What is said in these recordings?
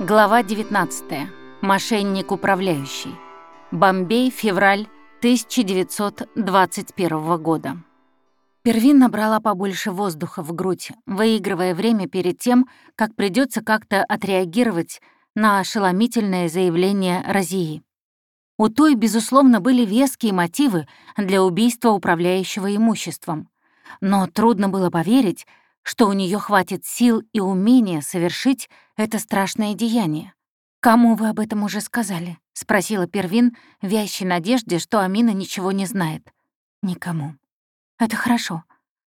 Глава 19. Мошенник-управляющий. Бомбей, февраль 1921 года. Первин набрала побольше воздуха в грудь, выигрывая время перед тем, как придется как-то отреагировать на ошеломительное заявление Розии. У той, безусловно, были веские мотивы для убийства управляющего имуществом. Но трудно было поверить, что у нее хватит сил и умения совершить это страшное деяние. «Кому вы об этом уже сказали?» — спросила Первин, вящей надежде, что Амина ничего не знает. «Никому». «Это хорошо».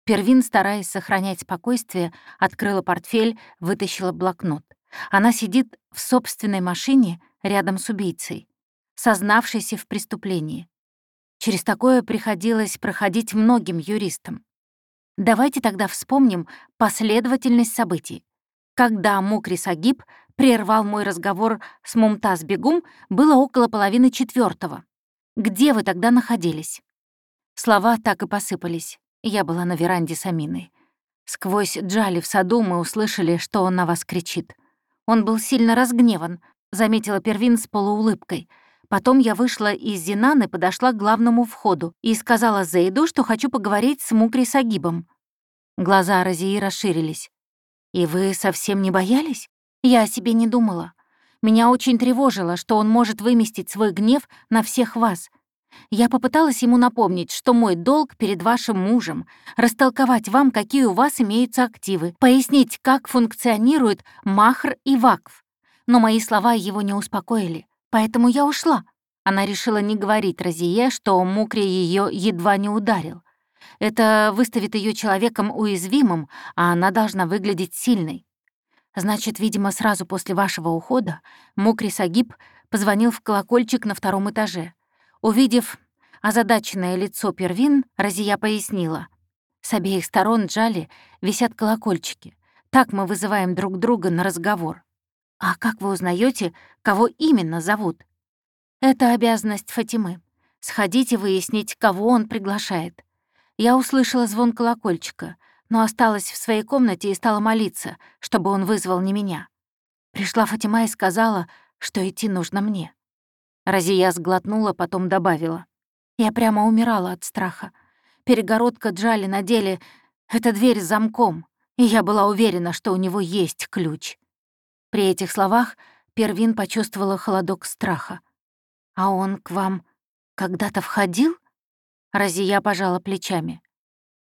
Первин, стараясь сохранять спокойствие, открыла портфель, вытащила блокнот. Она сидит в собственной машине рядом с убийцей, сознавшейся в преступлении. Через такое приходилось проходить многим юристам. Давайте тогда вспомним последовательность событий. Когда Мукри Сагиб прервал мой разговор с Мумтаз Бегум, было около половины четвертого. Где вы тогда находились? Слова так и посыпались. Я была на веранде с Аминой. Сквозь джали в саду мы услышали, что он на вас кричит. Он был сильно разгневан, заметила Первин с полуулыбкой — Потом я вышла из Зинаны, подошла к главному входу и сказала Зейду, что хочу поговорить с Мукри Сагибом. Глаза Розии расширились. «И вы совсем не боялись? Я о себе не думала. Меня очень тревожило, что он может выместить свой гнев на всех вас. Я попыталась ему напомнить, что мой долг перед вашим мужем — растолковать вам, какие у вас имеются активы, пояснить, как функционирует махр и вакф. Но мои слова его не успокоили. Поэтому я ушла. Она решила не говорить Розие, что Мукри ее едва не ударил. Это выставит ее человеком уязвимым, а она должна выглядеть сильной. Значит, видимо, сразу после вашего ухода Мукри Сагиб позвонил в колокольчик на втором этаже. Увидев озадаченное лицо Первин, Розия пояснила. С обеих сторон Джали висят колокольчики. Так мы вызываем друг друга на разговор. «А как вы узнаете, кого именно зовут?» «Это обязанность Фатимы. Сходите выяснить, кого он приглашает». Я услышала звон колокольчика, но осталась в своей комнате и стала молиться, чтобы он вызвал не меня. Пришла Фатима и сказала, что идти нужно мне. Разия сглотнула, потом добавила. Я прямо умирала от страха. Перегородка Джали на деле — это дверь с замком, и я была уверена, что у него есть ключ. При этих словах Первин почувствовала холодок страха. «А он к вам когда-то входил?» Разия пожала плечами.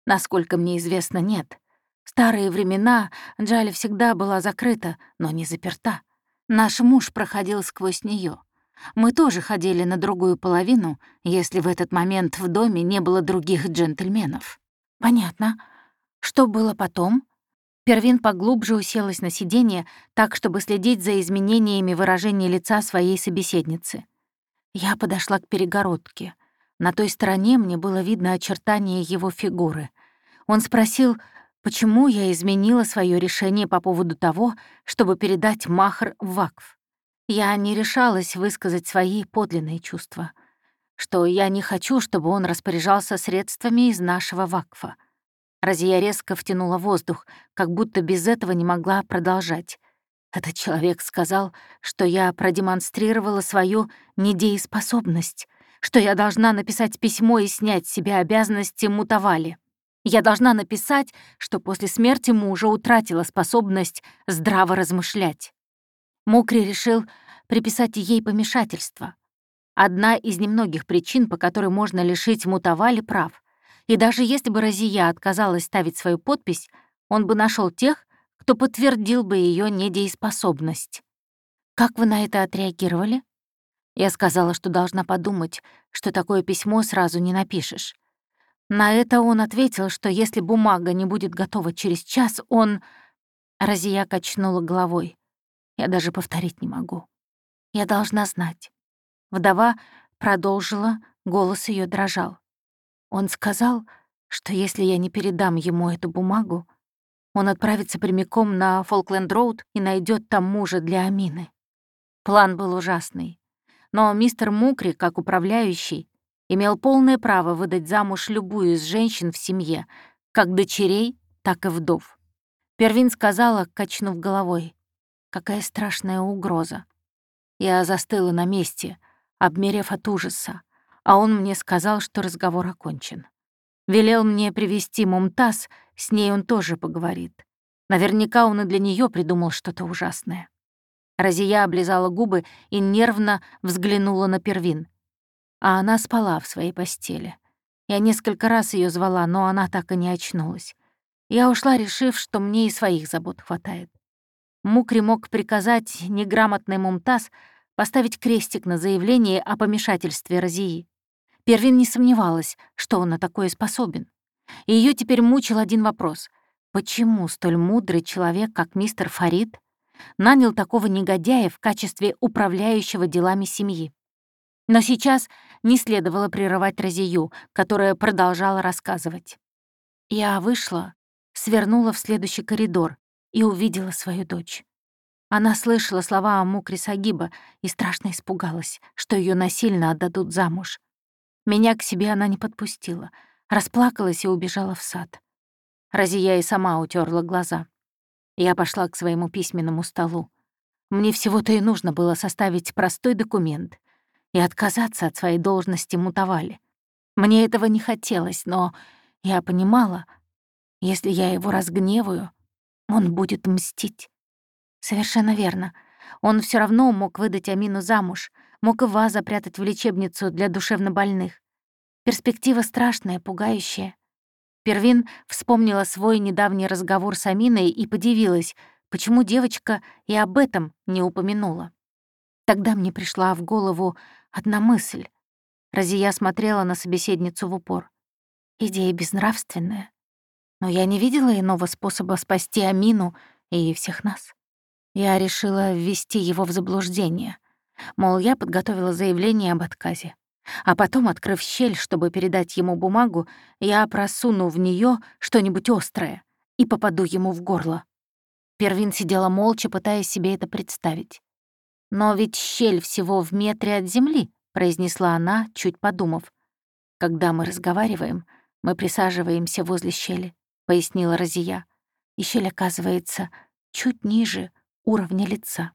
«Насколько мне известно, нет. В старые времена Джали всегда была закрыта, но не заперта. Наш муж проходил сквозь нее. Мы тоже ходили на другую половину, если в этот момент в доме не было других джентльменов». «Понятно. Что было потом?» Первин поглубже уселась на сиденье, так, чтобы следить за изменениями выражения лица своей собеседницы. Я подошла к перегородке. На той стороне мне было видно очертание его фигуры. Он спросил, почему я изменила свое решение по поводу того, чтобы передать Махр в Вакф. Я не решалась высказать свои подлинные чувства, что я не хочу, чтобы он распоряжался средствами из нашего Вакфа. Разия резко втянула воздух, как будто без этого не могла продолжать. Этот человек сказал, что я продемонстрировала свою недееспособность, что я должна написать письмо и снять с себя обязанности мутовали. Я должна написать, что после смерти мужа утратила способность здраво размышлять. Мокри решил приписать ей помешательство. Одна из немногих причин, по которой можно лишить мутовали прав. И даже если бы Розия отказалась ставить свою подпись, он бы нашел тех, кто подтвердил бы ее недееспособность. Как вы на это отреагировали? Я сказала, что должна подумать, что такое письмо сразу не напишешь. На это он ответил, что если бумага не будет готова через час, он... Розия качнула головой. Я даже повторить не могу. Я должна знать. Вдова продолжила, голос ее дрожал. Он сказал, что если я не передам ему эту бумагу, он отправится прямиком на Фолкленд-Роуд и найдет там мужа для Амины. План был ужасный. Но мистер Мукри, как управляющий, имел полное право выдать замуж любую из женщин в семье, как дочерей, так и вдов. Первин сказала, качнув головой, какая страшная угроза. Я застыла на месте, обмерев от ужаса, а он мне сказал, что разговор окончен. Велел мне привести Мумтаз, с ней он тоже поговорит. Наверняка он и для нее придумал что-то ужасное. Разия облизала губы и нервно взглянула на Первин. А она спала в своей постели. Я несколько раз ее звала, но она так и не очнулась. Я ушла, решив, что мне и своих забот хватает. Мукри мог приказать неграмотный Мумтаз поставить крестик на заявление о помешательстве Розии. Первин не сомневалась, что он на такое способен. Ее теперь мучил один вопрос. Почему столь мудрый человек, как мистер Фарид, нанял такого негодяя в качестве управляющего делами семьи? Но сейчас не следовало прерывать Розию, которая продолжала рассказывать. Я вышла, свернула в следующий коридор и увидела свою дочь. Она слышала слова о Мукре Сагиба и страшно испугалась, что ее насильно отдадут замуж. Меня к себе она не подпустила, расплакалась и убежала в сад. Разия и сама утерла глаза. Я пошла к своему письменному столу. Мне всего-то и нужно было составить простой документ и отказаться от своей должности мутовали. Мне этого не хотелось, но я понимала, если я его разгневаю, он будет мстить. Совершенно верно. Он все равно мог выдать Амину замуж, мог и вас запрятать в лечебницу для душевнобольных. Перспектива страшная, пугающая. Первин вспомнила свой недавний разговор с Аминой и подивилась, почему девочка и об этом не упомянула. Тогда мне пришла в голову одна мысль. Разия смотрела на собеседницу в упор. Идея безнравственная. Но я не видела иного способа спасти Амину и всех нас. Я решила ввести его в заблуждение. Мол, я подготовила заявление об отказе. А потом, открыв щель, чтобы передать ему бумагу, я просуну в нее что-нибудь острое и попаду ему в горло. Первин сидела молча, пытаясь себе это представить. «Но ведь щель всего в метре от земли», — произнесла она, чуть подумав. «Когда мы разговариваем, мы присаживаемся возле щели», — пояснила Розия. «И щель оказывается чуть ниже уровня лица».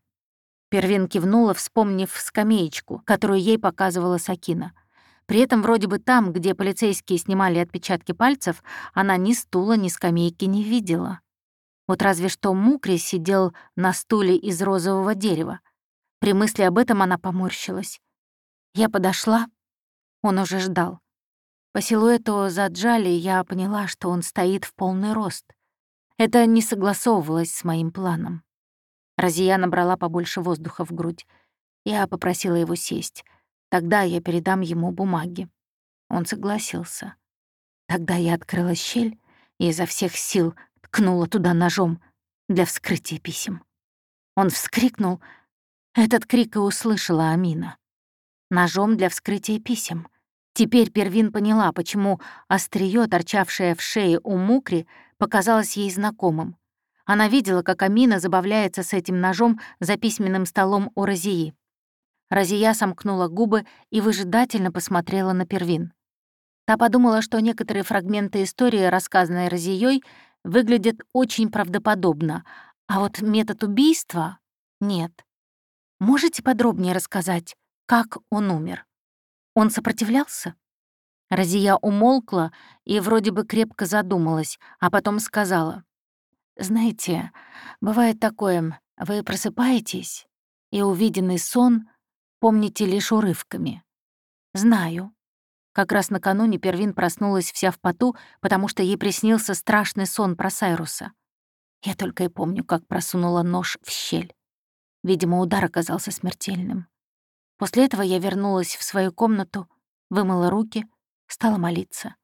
Первин кивнула, вспомнив скамеечку, которую ей показывала Сакина. При этом вроде бы там, где полицейские снимали отпечатки пальцев, она ни стула, ни скамейки не видела. Вот разве что Мукри сидел на стуле из розового дерева. При мысли об этом она поморщилась. Я подошла, он уже ждал. По силуэту заджали я поняла, что он стоит в полный рост. Это не согласовывалось с моим планом. Разия набрала побольше воздуха в грудь. Я попросила его сесть. Тогда я передам ему бумаги. Он согласился. Тогда я открыла щель и изо всех сил ткнула туда ножом для вскрытия писем. Он вскрикнул. Этот крик и услышала Амина. Ножом для вскрытия писем. Теперь Первин поняла, почему острие, торчавшее в шее у Мукри, показалось ей знакомым. Она видела, как Амина забавляется с этим ножом за письменным столом у Розии. Розия сомкнула губы и выжидательно посмотрела на Первин. Та подумала, что некоторые фрагменты истории, рассказанной Розией, выглядят очень правдоподобно, а вот метод убийства — нет. Можете подробнее рассказать, как он умер? Он сопротивлялся? Розия умолкла и вроде бы крепко задумалась, а потом сказала. Знаете, бывает такое, вы просыпаетесь, и увиденный сон помните лишь урывками. Знаю. Как раз накануне Первин проснулась вся в поту, потому что ей приснился страшный сон про Сайруса. Я только и помню, как просунула нож в щель. Видимо, удар оказался смертельным. После этого я вернулась в свою комнату, вымыла руки, стала молиться.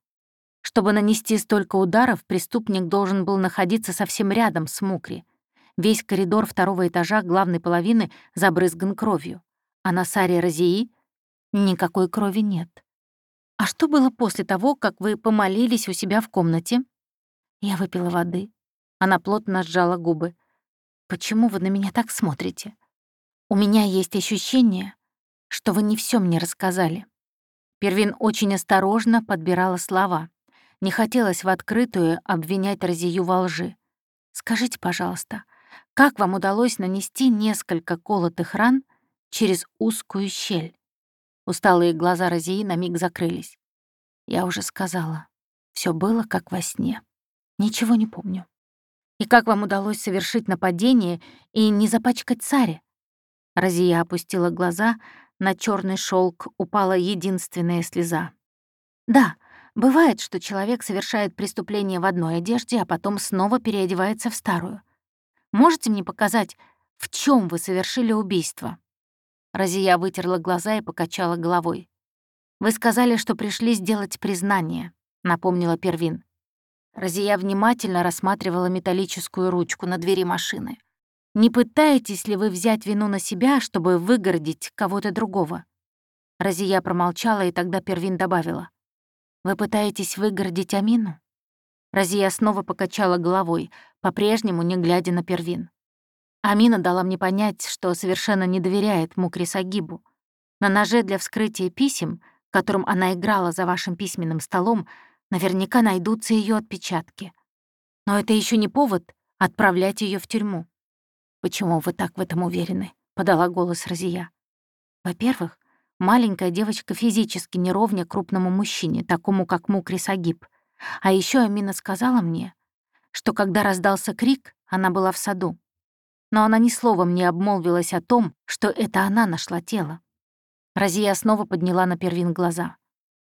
Чтобы нанести столько ударов, преступник должен был находиться совсем рядом с Мукри. Весь коридор второго этажа главной половины забрызган кровью. А на Саре Розии никакой крови нет. «А что было после того, как вы помолились у себя в комнате?» Я выпила воды. Она плотно сжала губы. «Почему вы на меня так смотрите? У меня есть ощущение, что вы не все мне рассказали». Первин очень осторожно подбирала слова. Не хотелось в открытую обвинять Розию во лжи. «Скажите, пожалуйста, Как вам удалось нанести несколько колотых ран через узкую щель?» Усталые глаза Розии на миг закрылись. Я уже сказала, все было как во сне. Ничего не помню. И как вам удалось совершить нападение и не запачкать царя? Розия опустила глаза, на черный шелк упала единственная слеза. Да, бывает, что человек совершает преступление в одной одежде, а потом снова переодевается в старую. Можете мне показать, в чем вы совершили убийство? Розия вытерла глаза и покачала головой. «Вы сказали, что пришли сделать признание», — напомнила Первин. Розия внимательно рассматривала металлическую ручку на двери машины. «Не пытаетесь ли вы взять вину на себя, чтобы выгородить кого-то другого?» Розия промолчала, и тогда Первин добавила. «Вы пытаетесь выгородить Амину?» Розия снова покачала головой, по-прежнему не глядя на Первин. Амина дала мне понять, что совершенно не доверяет Мукри Сагибу. На ноже для вскрытия писем, которым она играла за вашим письменным столом, наверняка найдутся ее отпечатки. Но это еще не повод отправлять ее в тюрьму. «Почему вы так в этом уверены?» — подала голос Розия. «Во-первых, маленькая девочка физически не крупному мужчине, такому как Мукри Сагиб. А еще Амина сказала мне, что когда раздался крик, она была в саду. Но она ни словом не обмолвилась о том, что это она нашла тело. Розия снова подняла на Первин глаза.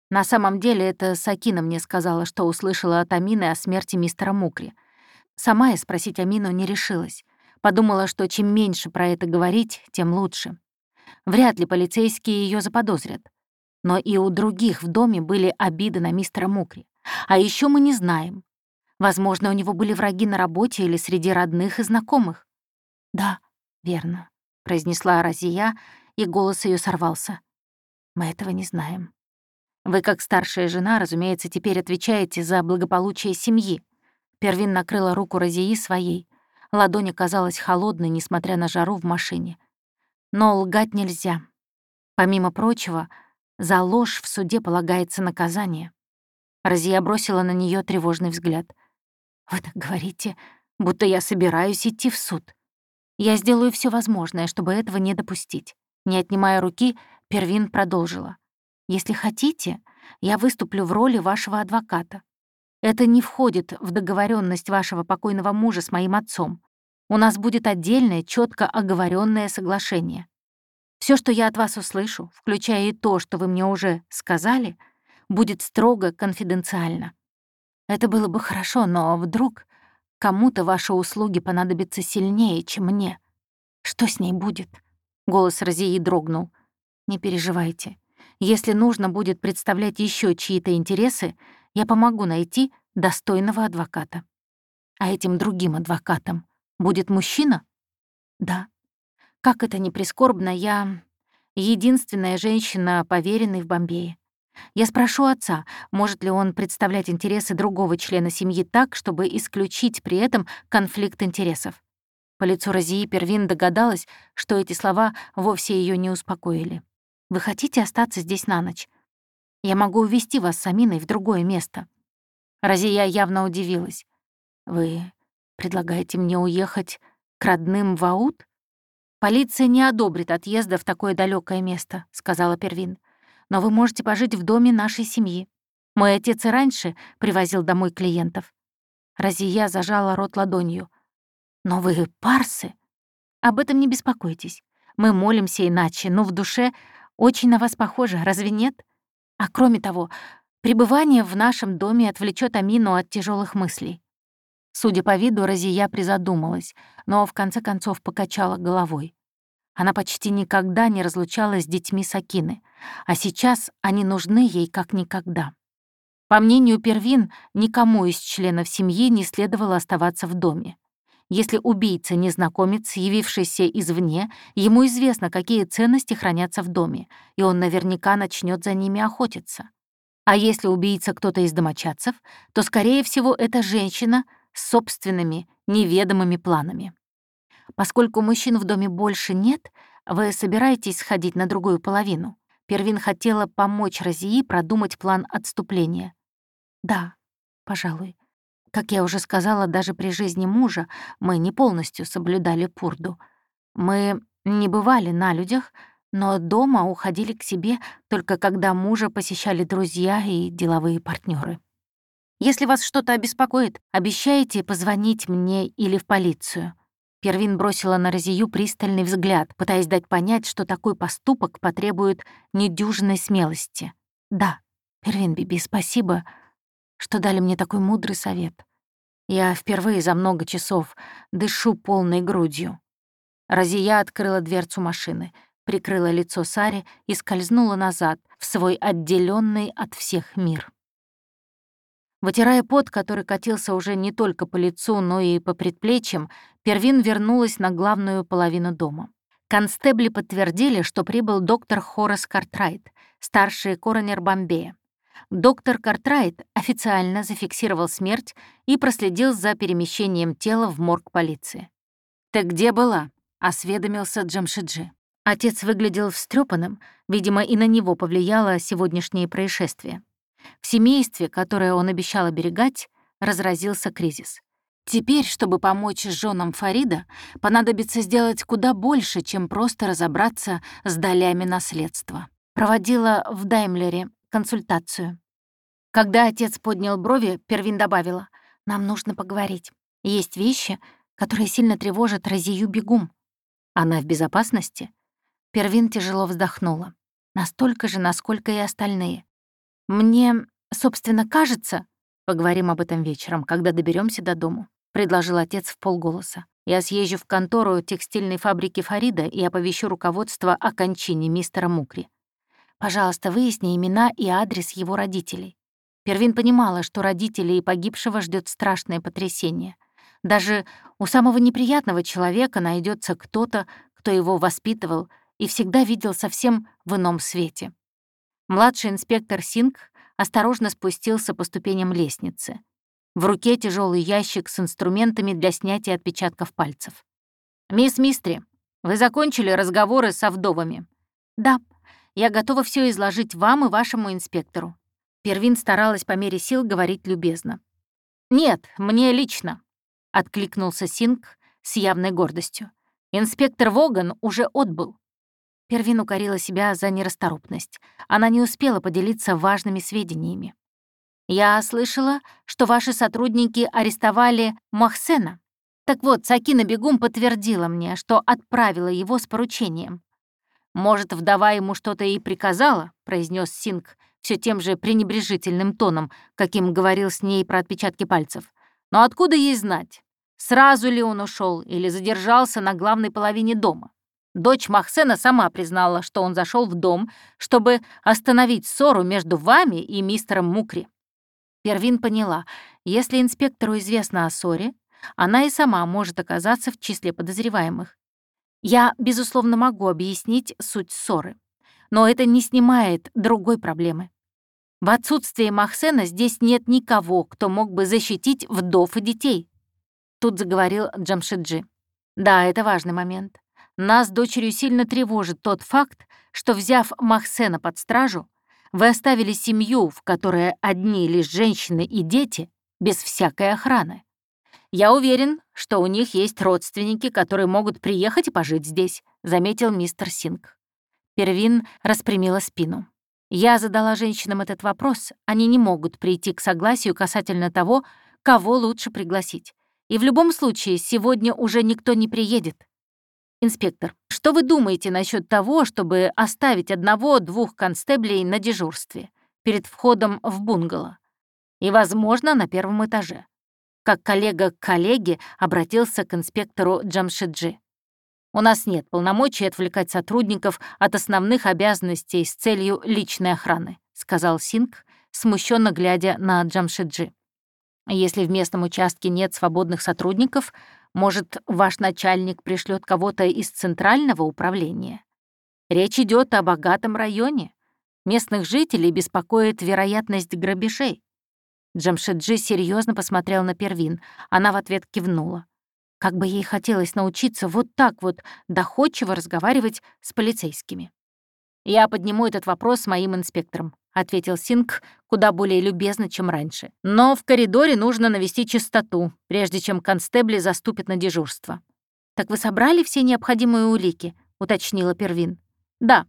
На самом деле это Сакина мне сказала, что услышала от Амины о смерти мистера Мукри. Сама я спросить Амину не решилась. Подумала, что чем меньше про это говорить, тем лучше. Вряд ли полицейские ее заподозрят. Но и у других в доме были обиды на мистера Мукри. А еще мы не знаем. Возможно, у него были враги на работе или среди родных и знакомых. «Да, верно», — произнесла Розия, и голос ее сорвался. «Мы этого не знаем». Вы, как старшая жена, разумеется, теперь отвечаете за благополучие семьи. Первин накрыла руку Розии своей. Ладонь оказалась холодной, несмотря на жару в машине. Но лгать нельзя. Помимо прочего, за ложь в суде полагается наказание. Розия бросила на нее тревожный взгляд. «Вы так говорите, будто я собираюсь идти в суд. Я сделаю все возможное, чтобы этого не допустить». Не отнимая руки, Первин продолжила. Если хотите, я выступлю в роли вашего адвоката. Это не входит в договоренность вашего покойного мужа с моим отцом. У нас будет отдельное, четко оговоренное соглашение. Все, что я от вас услышу, включая и то, что вы мне уже сказали, будет строго конфиденциально. Это было бы хорошо, но вдруг кому-то ваши услуги понадобятся сильнее, чем мне. Что с ней будет? Голос Розии дрогнул. Не переживайте. Если нужно будет представлять еще чьи-то интересы, я помогу найти достойного адвоката. А этим другим адвокатом будет мужчина? Да. Как это ни прискорбно, я единственная женщина, поверенной в Бомбее. Я спрошу отца, может ли он представлять интересы другого члена семьи так, чтобы исключить при этом конфликт интересов. По лицу Розии Первин догадалась, что эти слова вовсе ее не успокоили. Вы хотите остаться здесь на ночь? Я могу увезти вас с Аминой в другое место». Разия явно удивилась. «Вы предлагаете мне уехать к родным в Аут?» «Полиция не одобрит отъезда в такое далекое место», — сказала Первин. «Но вы можете пожить в доме нашей семьи. Мой отец и раньше привозил домой клиентов». Разия зажала рот ладонью. «Но вы парсы?» «Об этом не беспокойтесь. Мы молимся иначе, но в душе очень на вас похоже, разве нет? А кроме того, пребывание в нашем доме отвлечет Амину от тяжелых мыслей. Судя по виду, Розия призадумалась, но в конце концов покачала головой. Она почти никогда не разлучалась с детьми Сакины, а сейчас они нужны ей как никогда. По мнению Первин, никому из членов семьи не следовало оставаться в доме. Если убийца — незнакомец, явившийся извне, ему известно, какие ценности хранятся в доме, и он наверняка начнет за ними охотиться. А если убийца кто-то из домочадцев, то, скорее всего, это женщина собственными неведомыми планами. Поскольку мужчин в доме больше нет, вы собираетесь сходить на другую половину. Первин хотела помочь Розии продумать план отступления. Да, пожалуй. Как я уже сказала, даже при жизни мужа мы не полностью соблюдали пурду. Мы не бывали на людях, но дома уходили к себе только когда мужа посещали друзья и деловые партнеры. Если вас что-то обеспокоит, обещайте позвонить мне или в полицию. Первин бросила на Розию пристальный взгляд, пытаясь дать понять, что такой поступок потребует недюжинной смелости. «Да, Первин Биби, спасибо, что дали мне такой мудрый совет. Я впервые за много часов дышу полной грудью». Розия открыла дверцу машины, прикрыла лицо Сари и скользнула назад в свой отделенный от всех мир. Вытирая пот, который катился уже не только по лицу, но и по предплечьям, Первин вернулась на главную половину дома. Констебли подтвердили, что прибыл доктор Хорас Картрайт, старший коронер Бомбея. Доктор Картрайт официально зафиксировал смерть и проследил за перемещением тела в морг полиции. «Ты где была?» — осведомился Джамшиджи. Отец выглядел встрепанным, видимо, и на него повлияло сегодняшнее происшествие. В семействе, которое он обещал оберегать, разразился кризис. Теперь, чтобы помочь женам Фарида, понадобится сделать куда больше, чем просто разобраться с долями наследства. Проводила в Даймлере консультацию. Когда отец поднял брови, Первин добавила, «Нам нужно поговорить. Есть вещи, которые сильно тревожат Розию Бегум. Она в безопасности?» Первин тяжело вздохнула. Настолько же, насколько и остальные. «Мне, собственно, кажется, поговорим об этом вечером, когда доберемся до дому», — предложил отец в полголоса. «Я съезжу в контору текстильной фабрики Фарида и оповещу руководство о кончине мистера Мукри. Пожалуйста, выясни имена и адрес его родителей». Первин понимала, что родителей погибшего ждет страшное потрясение. Даже у самого неприятного человека найдется кто-то, кто его воспитывал и всегда видел совсем в ином свете. Младший инспектор Синг осторожно спустился по ступеням лестницы. В руке тяжелый ящик с инструментами для снятия отпечатков пальцев. «Мисс Мистри, вы закончили разговоры со вдовами?» «Да, я готова все изложить вам и вашему инспектору». Первин старалась по мере сил говорить любезно. «Нет, мне лично», — откликнулся Синг с явной гордостью. «Инспектор Воган уже отбыл. Первин укорила себя за нерасторопность. Она не успела поделиться важными сведениями. «Я слышала, что ваши сотрудники арестовали Махсена. Так вот, Сакина Бегум подтвердила мне, что отправила его с поручением. Может, вдова ему что-то и приказала?» — произнес Синг все тем же пренебрежительным тоном, каким говорил с ней про отпечатки пальцев. «Но откуда ей знать, сразу ли он ушел или задержался на главной половине дома?» Дочь Махсена сама признала, что он зашел в дом, чтобы остановить ссору между вами и мистером Мукри. Первин поняла, если инспектору известно о ссоре, она и сама может оказаться в числе подозреваемых. Я, безусловно, могу объяснить суть ссоры, но это не снимает другой проблемы. В отсутствие Махсена здесь нет никого, кто мог бы защитить вдов и детей. Тут заговорил Джамшиджи. Да, это важный момент. Нас с дочерью сильно тревожит тот факт, что, взяв Махсена под стражу, вы оставили семью, в которой одни лишь женщины и дети, без всякой охраны. Я уверен, что у них есть родственники, которые могут приехать и пожить здесь», — заметил мистер Синг. Первин распрямила спину. Я задала женщинам этот вопрос, они не могут прийти к согласию касательно того, кого лучше пригласить. И в любом случае сегодня уже никто не приедет. «Инспектор, что вы думаете насчет того, чтобы оставить одного-двух констеблей на дежурстве перед входом в бунгало? И, возможно, на первом этаже?» Как коллега к коллеге обратился к инспектору Джамшиджи. «У нас нет полномочий отвлекать сотрудников от основных обязанностей с целью личной охраны», сказал Синг, смущенно глядя на Джамшиджи. «Если в местном участке нет свободных сотрудников, может, ваш начальник пришлет кого-то из центрального управления? Речь идет о богатом районе. Местных жителей беспокоит вероятность грабежей. Джамшеджи серьезно посмотрел на Первин. Она в ответ кивнула. Как бы ей хотелось научиться вот так вот доходчиво разговаривать с полицейскими. «Я подниму этот вопрос с моим инспектором», — ответил Синг куда более любезно, чем раньше. «Но в коридоре нужно навести чистоту, прежде чем констебли заступят на дежурство». «Так вы собрали все необходимые улики?» — уточнила Первин. «Да.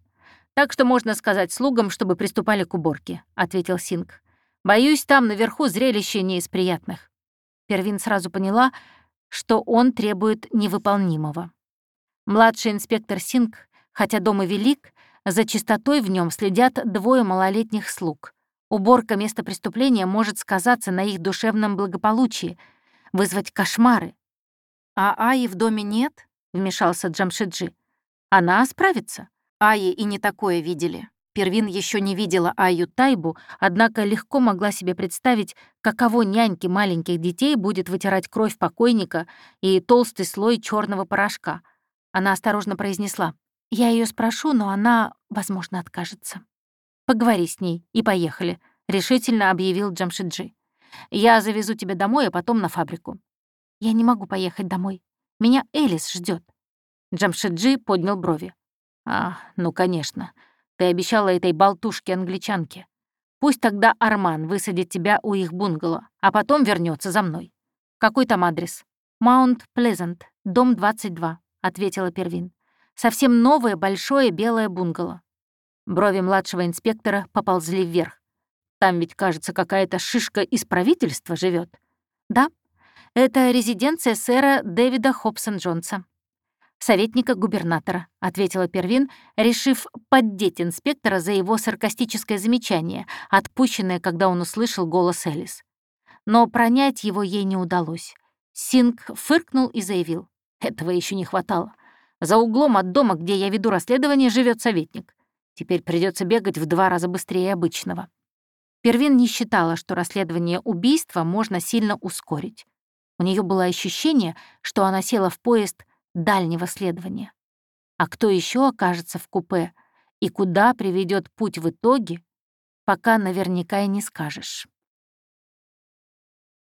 Так что можно сказать слугам, чтобы приступали к уборке», — ответил Синг. «Боюсь, там наверху зрелище не из приятных». Первин сразу поняла, что он требует невыполнимого. Младший инспектор Синг, хотя дом и велик, за чистотой в нем следят двое малолетних слуг. Уборка места преступления может сказаться на их душевном благополучии, вызвать кошмары. «А Аи в доме нет?» — вмешался Джамшиджи. «Она справится. Аи и не такое видели». Первин еще не видела Аю Тайбу, однако легко могла себе представить, каково няньке маленьких детей будет вытирать кровь покойника и толстый слой черного порошка. Она осторожно произнесла. Я ее спрошу, но она, возможно, откажется. Поговори с ней и поехали, решительно объявил Джамшиджи. Я завезу тебя домой, а потом на фабрику. Я не могу поехать домой. Меня Элис ждет. Джамшиджи поднял брови. А, ну, конечно. Ты обещала этой болтушке-англичанке. Пусть тогда Арман высадит тебя у их бунгало, а потом вернется за мной. Какой там адрес? Маунт Плезант, дом 22, ответила Первин. Совсем новое большое белое бунгало. Брови младшего инспектора поползли вверх. Там ведь, кажется, какая-то шишка из правительства живет. Да, это резиденция сэра Дэвида Хобсон-Джонса. «Советника губернатора», — ответила Первин, решив поддеть инспектора за его саркастическое замечание, отпущенное, когда он услышал голос Элис. Но пронять его ей не удалось. Синг фыркнул и заявил. «Этого еще не хватало. За углом от дома, где я веду расследование, живет советник. Теперь придется бегать в два раза быстрее обычного. Первин не считала, что расследование убийства можно сильно ускорить. У нее было ощущение, что она села в поезд дальнего следования. А кто еще окажется в купе и куда приведет путь в итоге, пока наверняка и не скажешь.